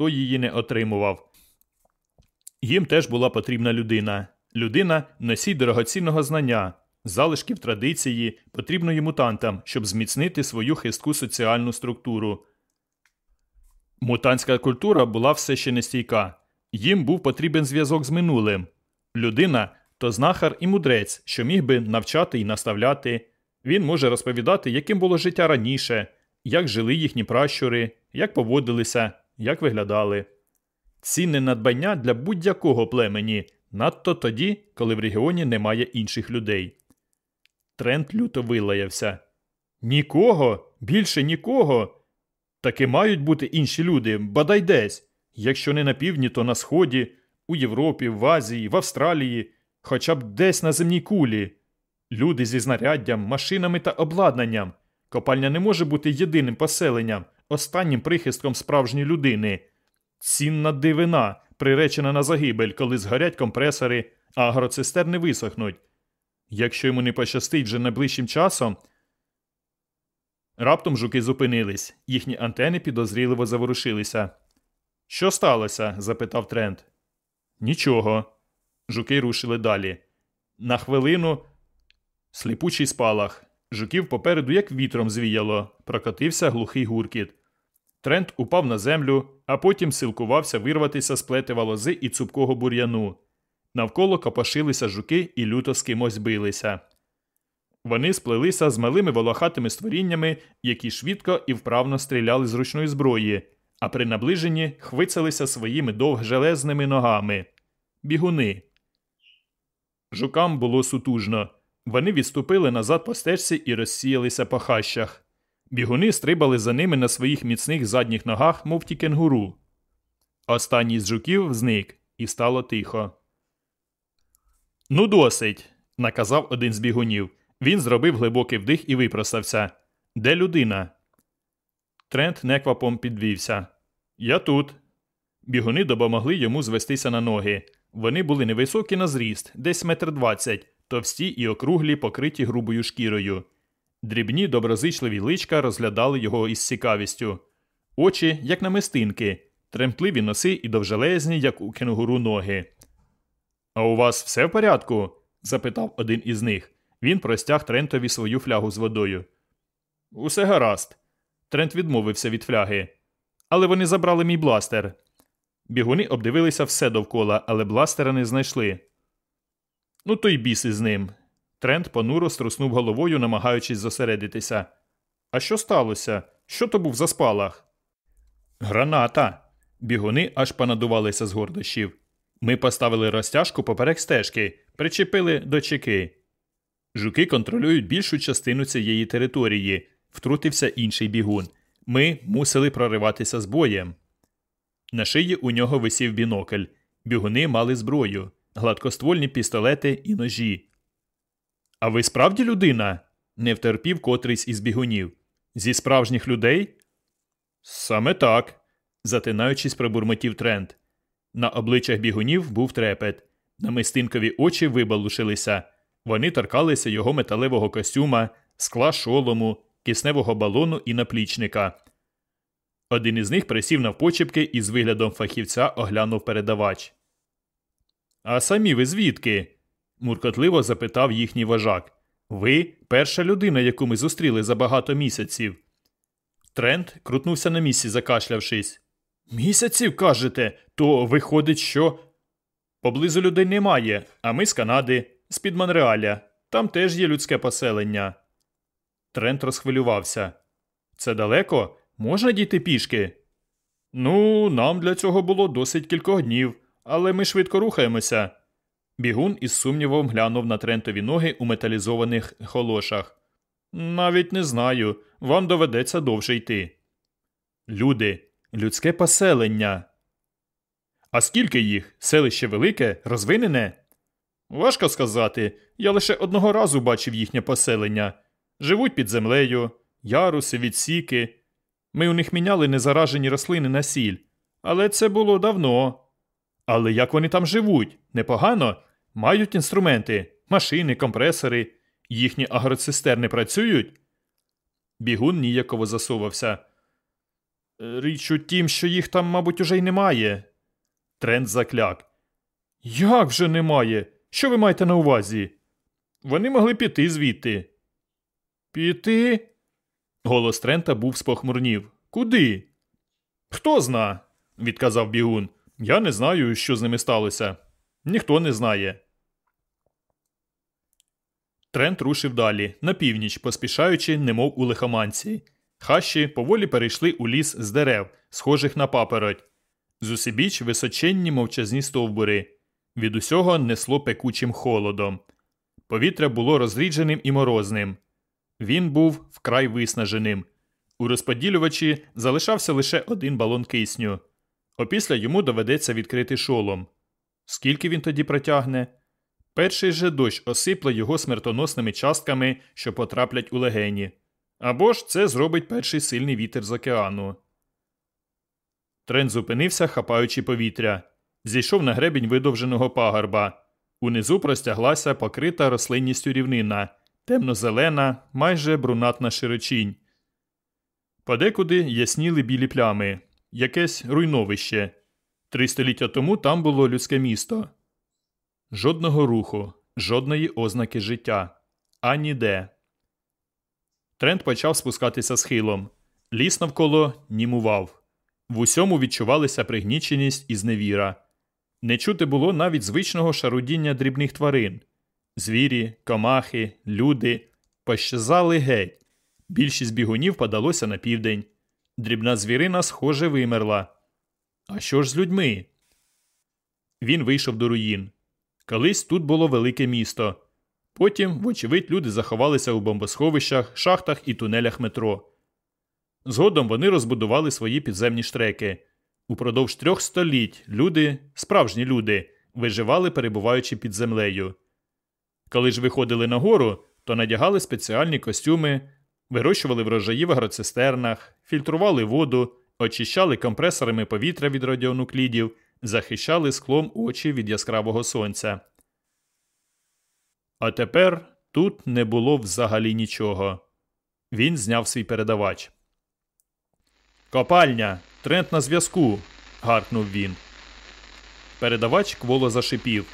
ніхто її не отримував. Їм теж була потрібна людина. Людина носій дорогоцінного знання, залишків традиції, потрібної мутантам, щоб зміцнити свою хистку соціальну структуру. Мутантська культура була все ще нестійка. Їм був потрібен зв'язок з минулим. Людина то знахар і мудрець, що міг би навчати і наставляти. Він може розповідати, яким було життя раніше, як жили їхні пращури, як поводилися, як виглядали. Цінне надбання для будь-якого племені, надто тоді, коли в регіоні немає інших людей. Трент люто вилаявся. Нікого, більше нікого. Таки мають бути інші люди, бодай десь. Якщо не на півдні, то на сході, у Європі, в Азії, в Австралії, хоча б десь на земній кулі. Люди зі знаряддям, машинами та обладнанням. Копальня не може бути єдиним поселенням, останнім прихистком справжньої людини. Цінна дивина, приречена на загибель, коли згорять компресори, а агроцистерни висохнуть. Якщо йому не пощастить вже найближчим часом. Раптом жуки зупинились, їхні антени підозріливо заворушилися. Що сталося? запитав Трент. Нічого. Жуки рушили далі. На хвилину сліпучий спалах. Жуків попереду, як вітром звіяло, прокотився глухий гуркіт. Трент упав на землю, а потім силкувався вирватися з плетива лози і цупкого бур'яну. Навколо копошилися жуки і люто з кимось билися. Вони сплелися з малими волохатими створіннями, які швидко і вправно стріляли з ручної зброї, а при наближенні хвицалися своїми довгжелезними ногами. Бігуни. Жукам було сутужно. Вони відступили назад по стежці і розсіялися по хащах. Бігуни стрибали за ними на своїх міцних задніх ногах, мов ті кенгуру. Останній з жуків зник, і стало тихо. Ну, досить, наказав один з бігунів. Він зробив глибокий вдих і випростався. Де людина? Трент неквапом підвівся. Я тут. Бігуни допомогли йому звестися на ноги. Вони були невисокі на зріст, десь метр двадцять, товсті і округлі, покриті грубою шкірою. Дрібні доброзичливі личка розглядали його із цікавістю. Очі, як намистинки, тремтливі носи і довжелезні, як у кенгуру ноги. А у вас все в порядку? запитав один із них. Він простяг Трентові свою флягу з водою. Усе гаразд. Трент відмовився від фляги. Але вони забрали мій бластер. Бігуни обдивилися все довкола, але бластера не знайшли. Ну, то й біс із ним. Трент понуро струснув головою, намагаючись зосередитися. А що сталося? Що то був за спалах? Граната. Бігуни аж понадувалися з гордощів. Ми поставили розтяжку поперек стежки, причепили до чеки. Жуки контролюють більшу частину цієї території, втрутився інший бігун. Ми мусили прориватися з боєм. На шиї у нього висів бінокль. Бігуни мали зброю, гладкоствольні пістолети і ножі. А ви справді людина? не втерпів котрийсь із бігунів. Зі справжніх людей? Саме так, затинаючись, пробурмотів Трент. На обличчях бігунів був трепет. Намистинкові очі вибалушилися. Вони торкалися його металевого костюма, скла шолому, кисневого балону і наплічника. Один із них присів навпочепки і з виглядом фахівця оглянув передавач. А самі ви звідки? Муркотливо запитав їхній вожак. Ви перша людина, яку ми зустріли за багато місяців. Трент крутнувся на місці, закашлявшись. Місяців, кажете, то виходить, що. Поблизу людей немає, а ми з Канади, з під Монреаля. Там теж є людське поселення. Трент розхвилювався. Це далеко? Можна дійти пішки? Ну, нам для цього було досить кількох днів, але ми швидко рухаємося. Бігун із сумнівом глянув на трентові ноги у металізованих холошах. Навіть не знаю, вам доведеться довше йти. Люди, людське поселення. А скільки їх? Селище велике, розвинене? Важко сказати. Я лише одного разу бачив їхнє поселення. Живуть під землею, яруси, відсіки. Ми у них міняли незаражені рослини на сіль. Але це було давно. Але як вони там живуть? Непогано? Мають інструменти, машини, компресори, їхні агроцистерни працюють? Бігун ніяково засувався. Річ у тім, що їх там, мабуть, уже й немає. Трент закляк. Як вже немає? Що ви маєте на увазі? Вони могли піти звідти. Піти? Голос Трента був спохмурнів. Куди? Хто зна, відказав бігун. Я не знаю, що з ними сталося. Ніхто не знає. Трент рушив далі, на північ, поспішаючи, немов у лихоманці. Хащі поволі перейшли у ліс з дерев, схожих на папороть. Зусібіч височенні мовчазні стовбури. Від усього несло пекучим холодом. Повітря було розрідженим і морозним. Він був вкрай виснаженим. У розподілювачі залишався лише один балон кисню. Опісля йому доведеться відкрити шолом. Скільки він тоді протягне? Перший же дощ осипле його смертоносними частками, що потраплять у легені. Або ж це зробить перший сильний вітер з океану. Трен зупинився, хапаючи повітря. Зійшов на гребінь видовженого пагорба. Унизу простяглася покрита рослинністю рівнина, темно-зелена, майже брунатна широчінь. Подекуди ясніли білі плями, якесь руйновище. Три століття тому там було людське місто. Жодного руху, жодної ознаки життя. Ані де. Тренд почав спускатися схилом. Ліс навколо німував. В усьому відчувалися пригніченість і зневіра. Не чути було навіть звичного шарудіння дрібних тварин. Звірі, комахи, люди пощазали геть. Більшість бігунів подалося на південь. Дрібна звірина, схоже, вимерла. А що ж з людьми? Він вийшов до руїн. Колись тут було велике місто. Потім, вочевидь, люди заховалися у бомбосховищах, шахтах і тунелях метро. Згодом вони розбудували свої підземні штреки. Упродовж трьох століть люди, справжні люди, виживали, перебуваючи під землею. Коли ж виходили на гору, то надягали спеціальні костюми, вирощували врожаї в агроцистернах, фільтрували воду, очищали компресорами повітря від радіонуклідів, захищали склом очі від яскравого сонця. А тепер тут не було взагалі нічого. Він зняв свій передавач. Копальня. Тренд на зв'язку. гаркнув він. Передавач кволо зашипів.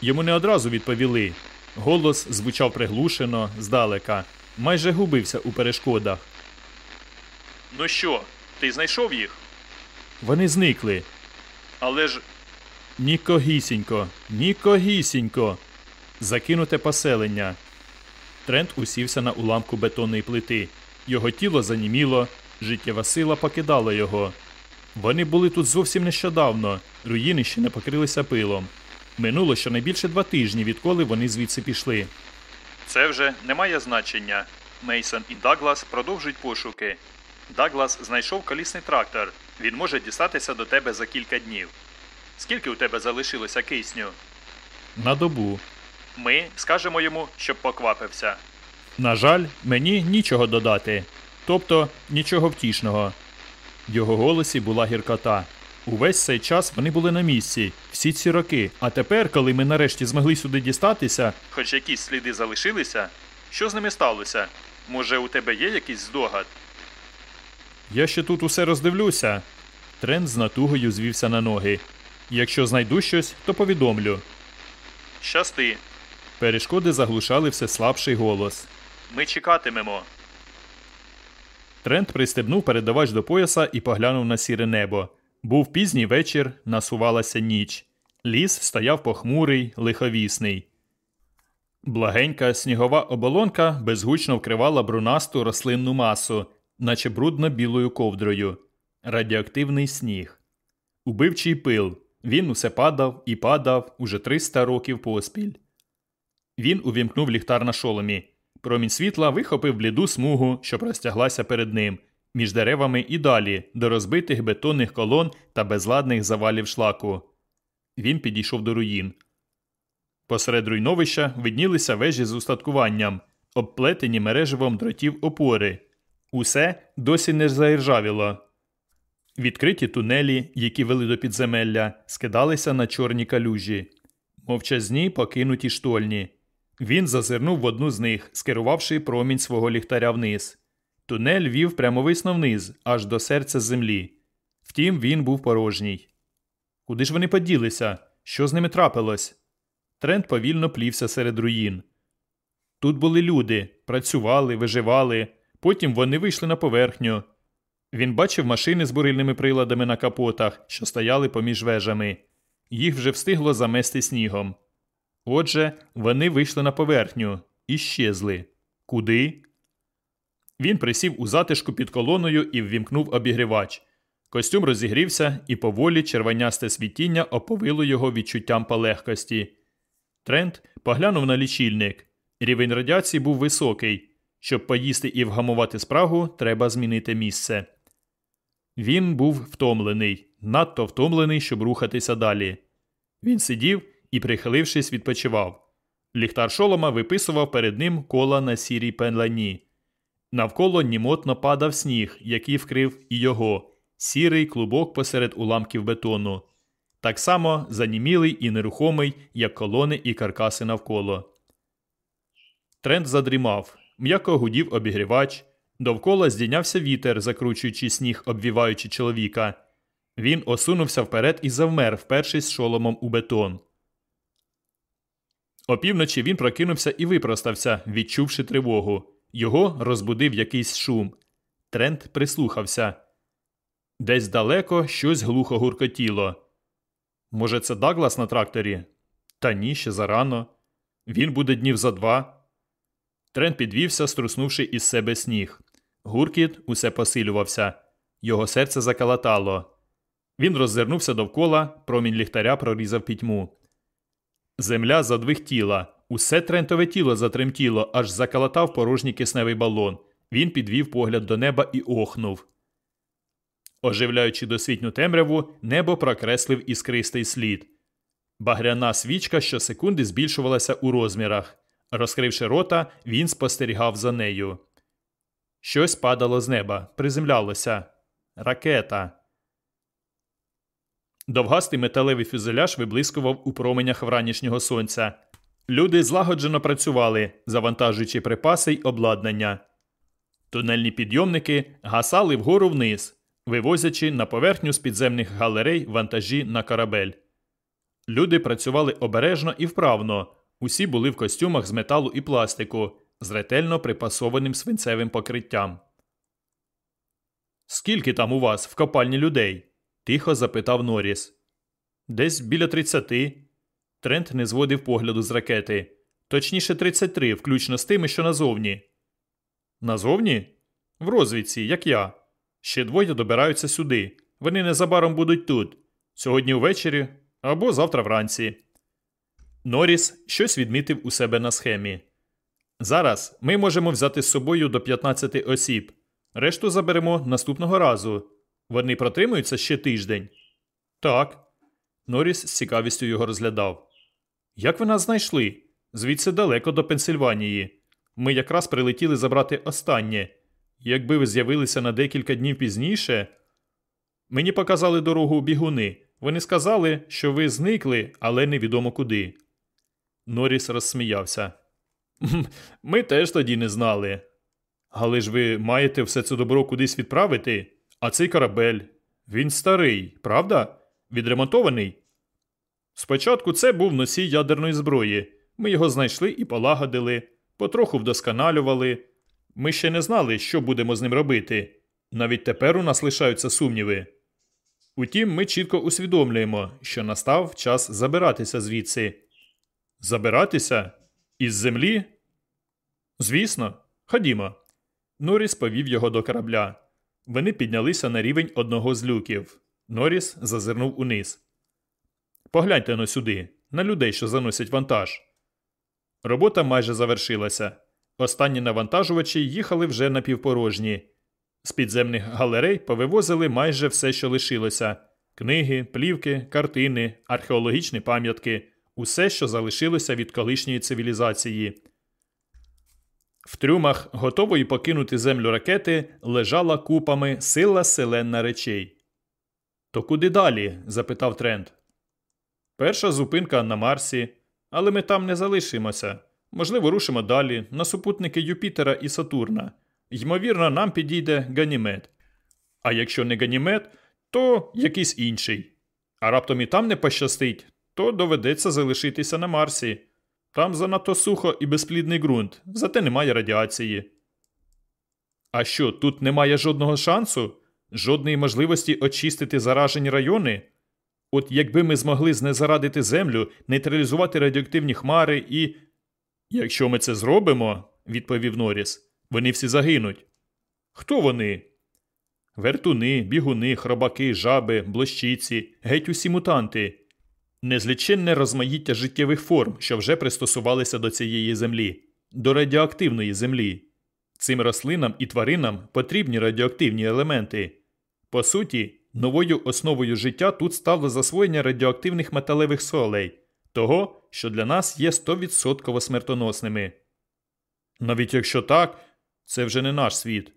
Йому не одразу відповіли. Голос звучав приглушено, здалека, майже губився у перешкодах. Ну що, ти знайшов їх? Вони зникли. Але ж. Нікогісінько, нікогісінько. Закинуте поселення. Трент усівся на уламку бетонної плити. Його тіло заніміло, життєва сила покидала його. Вони були тут зовсім нещодавно, руїни ще не покрилися пилом. Минуло щонайбільше два тижні, відколи вони звідси пішли. Це вже не має значення. Мейсон і Даглас продовжують пошуки. Даглас знайшов колісний трактор. Він може дістатися до тебе за кілька днів. Скільки у тебе залишилося кисню? На добу. Ми скажемо йому, щоб поквапився. На жаль, мені нічого додати. Тобто нічого втішного. В його голосі була гіркота. Увесь цей час вони були на місці, всі ці роки. А тепер, коли ми нарешті змогли сюди дістатися, хоч якісь сліди залишилися, що з ними сталося? Може, у тебе є якийсь здогад? Я ще тут усе роздивлюся. Трент з натугою звівся на ноги. Якщо знайду щось, то повідомлю. Щасти. Перешкоди заглушали все слабший голос. Ми чекатимемо. Трент пристебнув передавач до пояса і поглянув на сіре небо. Був пізній вечір, насувалася ніч. Ліс стояв похмурий, лиховісний. Благенька снігова оболонка безгучно вкривала брунасту рослинну масу, наче брудно білою ковдрою. Радіоактивний сніг. Убивчий пил. Він усе падав і падав уже 300 років поспіль. Він увімкнув ліхтар на шоломі. Промінь світла вихопив бліду смугу, що простяглася перед ним, між деревами і далі, до розбитих бетонних колон та безладних завалів шлаку. Він підійшов до руїн. Посеред руйновища виднілися вежі з устаткуванням, обплетені мереживом дротів опори. Усе досі не заіржавіло. Відкриті тунелі, які вели до підземелля, скидалися на чорні калюжі, мовчазні покинуті штольні. Він зазирнув в одну з них, скерувавши промінь свого ліхтаря вниз. Тунель вів прямовисно вниз, аж до серця землі. Втім, він був порожній. Куди ж вони поділися? Що з ними трапилось? Трент повільно плівся серед руїн. Тут були люди, працювали, виживали, потім вони вийшли на поверхню. Він бачив машини з бурильними приладами на капотах, що стояли поміж вежами. Їх вже встигло замести снігом. Отже, вони вийшли на поверхню і щезли. Куди? Він присів у затишку під колоною і ввімкнув обігрівач. Костюм розігрівся, і поволі червонясте світіння оповило його відчуттям полегкості. Трент поглянув на лічильник. Рівень радіації був високий. Щоб поїсти і вгамувати спрагу, треба змінити місце. Він був втомлений, надто втомлений, щоб рухатися далі. Він сидів і, прихилившись, відпочивав. Ліхтар шолома виписував перед ним кола на сірій пенлані. Навколо німотно падав сніг, який вкрив і його, сірий клубок посеред уламків бетону. Так само занімілий і нерухомий, як колони і каркаси навколо. Тренд задрімав, м'яко гудів обігрівач. Довкола здійнявся вітер, закручуючи сніг, обвіваючи чоловіка. Він осунувся вперед і завмер, впершись шоломом у бетон. Опівночі він прокинувся і випростався, відчувши тривогу. Його розбудив якийсь шум. Трент прислухався. Десь далеко щось глухо гуркотіло. Може, це Даглас на тракторі? Та ні, ще зарано. Він буде днів за два. Трент підвівся, струснувши із себе сніг. Гуркіт усе посилювався. Його серце закалатало. Він роззирнувся довкола, промінь ліхтаря прорізав пітьму. Земля задвихтіла. Усе трентове тіло затремтіло, аж закалатав порожній кисневий балон. Він підвів погляд до неба і охнув. Оживляючи досвітню темряву, небо прокреслив іскристий слід. Багряна свічка щосекунди збільшувалася у розмірах. Розкривши рота, він спостерігав за нею. Щось падало з неба, приземлялося. Ракета. Довгастий металевий фюзеляж виблискував у променях вранішнього сонця. Люди злагоджено працювали, завантажуючи припаси й обладнання. Тунельні підйомники гасали вгору вниз, вивозячи на поверхню з підземних галерей вантажі на корабель. Люди працювали обережно і вправно. Усі були в костюмах з металу і пластику, з ретельно припасованим свинцевим покриттям. Скільки там у вас в копальні людей? тихо запитав Норріс. Десь біля тридцяти. Трент не зводив погляду з ракети. Точніше, 33, включно з тими, що назовні. Назовні? В розвідці, як я. Ще двоє добираються сюди. Вони незабаром будуть тут. Сьогодні ввечері або завтра вранці. Норріс щось відмітив у себе на схемі. Зараз ми можемо взяти з собою до 15 осіб. Решту заберемо наступного разу. Вони протримуються ще тиждень. Так. Норріс з цікавістю його розглядав. Як ви нас знайшли? Звідси далеко до Пенсильванії. Ми якраз прилетіли забрати останнє. Якби ви з'явилися на декілька днів пізніше. Мені показали дорогу у бігуни. Вони сказали, що ви зникли, але невідомо куди. Норріс розсміявся. Ми теж тоді не знали. Але ж ви маєте все це добро кудись відправити, а цей корабель. Він старий, правда? Відремонтований? Спочатку це був носій ядерної зброї. Ми його знайшли і полагодили, потроху вдосконалювали. Ми ще не знали, що будемо з ним робити. Навіть тепер у нас лишаються сумніви. Утім, ми чітко усвідомлюємо, що настав час забиратися звідси. Забиратися? Із землі? Звісно, ходімо. Норріс повів його до корабля. Вони піднялися на рівень одного з люків. Норріс зазирнув униз. Погляньте но сюди, на людей, що заносять вантаж. Робота майже завершилася. Останні навантажувачі їхали вже напівпорожні. З підземних галерей повивозили майже все, що лишилося: книги, плівки, картини, археологічні пам'ятки, усе, що залишилося від колишньої цивілізації. В трюмах, готової покинути землю ракети, лежала купами сила селенна речей. То куди далі? запитав Трент. Перша зупинка на Марсі, але ми там не залишимося. Можливо, рушимо далі на супутники Юпітера і Сатурна. Ймовірно, нам підійде ганімед. А якщо не ганімед, то якийсь інший. А раптом і там не пощастить, то доведеться залишитися на Марсі. Там занадто сухо і безплідний ґрунт, зате немає радіації. А що, тут немає жодного шансу, жодної можливості очистити заражені райони? От якби ми змогли знезарадити землю, нейтралізувати радіоактивні хмари і. Якщо ми це зробимо, відповів Норіс, вони всі загинуть. Хто вони? Вертуни, бігуни, хробаки, жаби, блощиці, геть усі мутанти. Незліченне розмаїття життєвих форм, що вже пристосувалися до цієї землі, до радіоактивної землі. Цим рослинам і тваринам потрібні радіоактивні елементи. По суті, новою основою життя тут стало засвоєння радіоактивних металевих солей, того, що для нас є 100% смертоносними. Навіть якщо так, це вже не наш світ.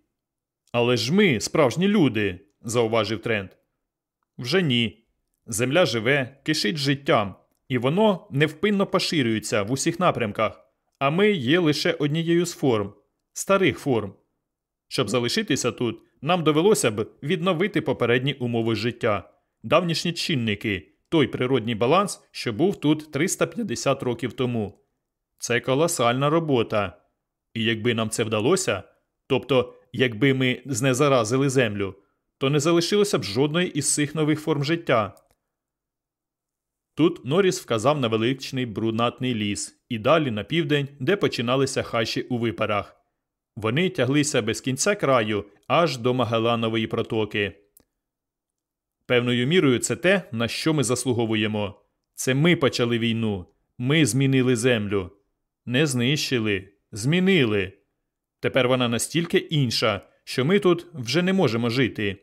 Але ж ми, справжні люди, зауважив Трент. Вже ні. Земля живе, кишить життям, і воно невпинно поширюється в усіх напрямках, а ми є лише однією з форм, старих форм. Щоб залишитися тут, нам довелося б відновити попередні умови життя, давнішні чинники, той природній баланс, що був тут 350 років тому. Це колосальна робота. І якби нам це вдалося, тобто, якби ми знезаразили землю, то не залишилося б жодної із цих нових форм життя. Тут Норіс вказав на величний брунатний ліс і далі на південь, де починалися хащі у випарах. Вони тяглися без кінця краю аж до Магеланової протоки. Певною мірою це те, на що ми заслуговуємо. Це ми почали війну, ми змінили землю. Не знищили, змінили. Тепер вона настільки інша, що ми тут вже не можемо жити.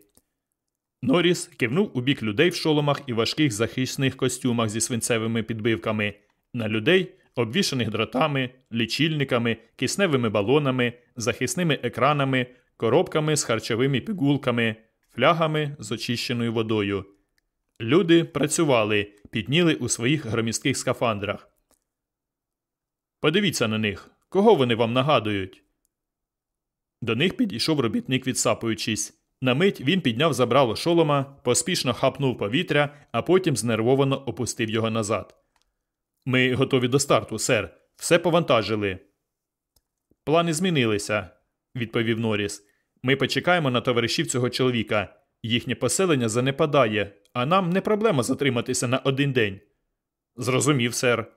Норіс кивнув у бік людей в шоломах і важких захисних костюмах зі свинцевими підбивками, на людей, обвішаних дротами, лічильниками, кисневими балонами, захисними екранами, коробками з харчовими пігулками, флягами з очищеною водою. Люди працювали, підніли у своїх громістких скафандрах. Подивіться на них, кого вони вам нагадують. До них підійшов робітник, відсапуючись. На мить він підняв забрало шолома, поспішно хапнув повітря, а потім знервовано опустив його назад. Ми готові до старту, сер. Все повантажили. Плани змінилися, відповів Норіс. Ми почекаємо на товаришів цього чоловіка. Їхнє поселення занепадає, а нам не проблема затриматися на один день. Зрозумів, сер.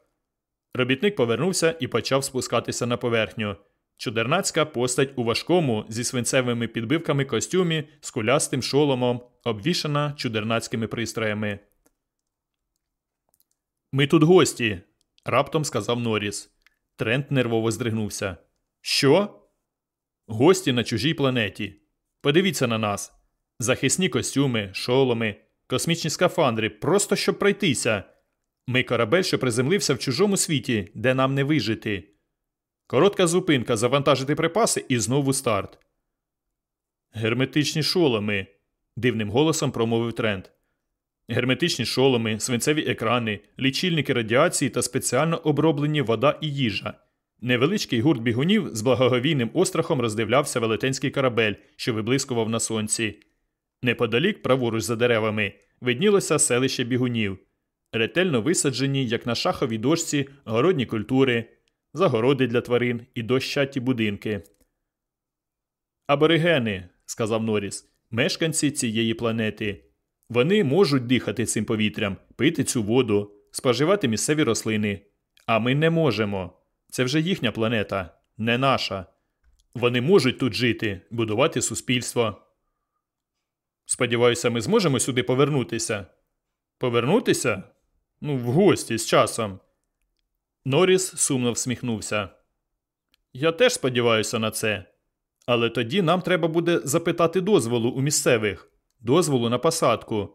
Робітник повернувся і почав спускатися на поверхню. Чудернацька постать у важкому зі свинцевими підбивками костюмі з кулястим шоломом, обвішана чудернацькими пристроями. Ми тут гості, раптом сказав Норіс. Трент нервово здригнувся. Що? Гості на чужій планеті. Подивіться на нас. Захисні костюми, шоломи, космічні скафандри, просто щоб пройтися. Ми корабель, що приземлився в чужому світі, де нам не вижити. Коротка зупинка, завантажити припаси і знову старт. Герметичні шоломи, дивним голосом промовив Трент. Герметичні шоломи, свинцеві екрани, лічильники радіації та спеціально оброблені вода і їжа. Невеличкий гурт бігунів з благоговійним острахом роздивлявся велетенський корабель, що виблискував на сонці. Неподалік, праворуч за деревами, виднілося селище бігунів, ретельно висаджені, як на шаховій дошці, городні культури, загороди для тварин і дощаті будинки. Аборигени, сказав Норіс, мешканці цієї планети. Вони можуть дихати цим повітрям, пити цю воду, споживати місцеві рослини. А ми не можемо. Це вже їхня планета, не наша. Вони можуть тут жити, будувати суспільство. Сподіваюся, ми зможемо сюди повернутися. Повернутися? Ну, в гості з часом. Норіс сумно всміхнувся. Я теж сподіваюся на це. Але тоді нам треба буде запитати дозволу у місцевих, дозволу на посадку.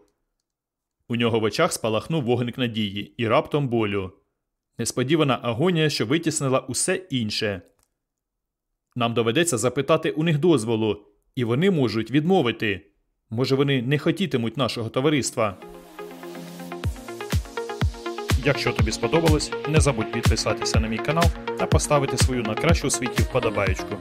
У нього в очах спалахнув вогник надії і раптом болю. Несподівана агонія, що витіснила усе інше. Нам доведеться запитати у них дозволу, і вони можуть відмовити. Може, вони не хотітимуть нашого товариства. Якщо тобі сподобалось, не забудь підписатися на мій канал та поставити свою на кращу світі вподобаєчку.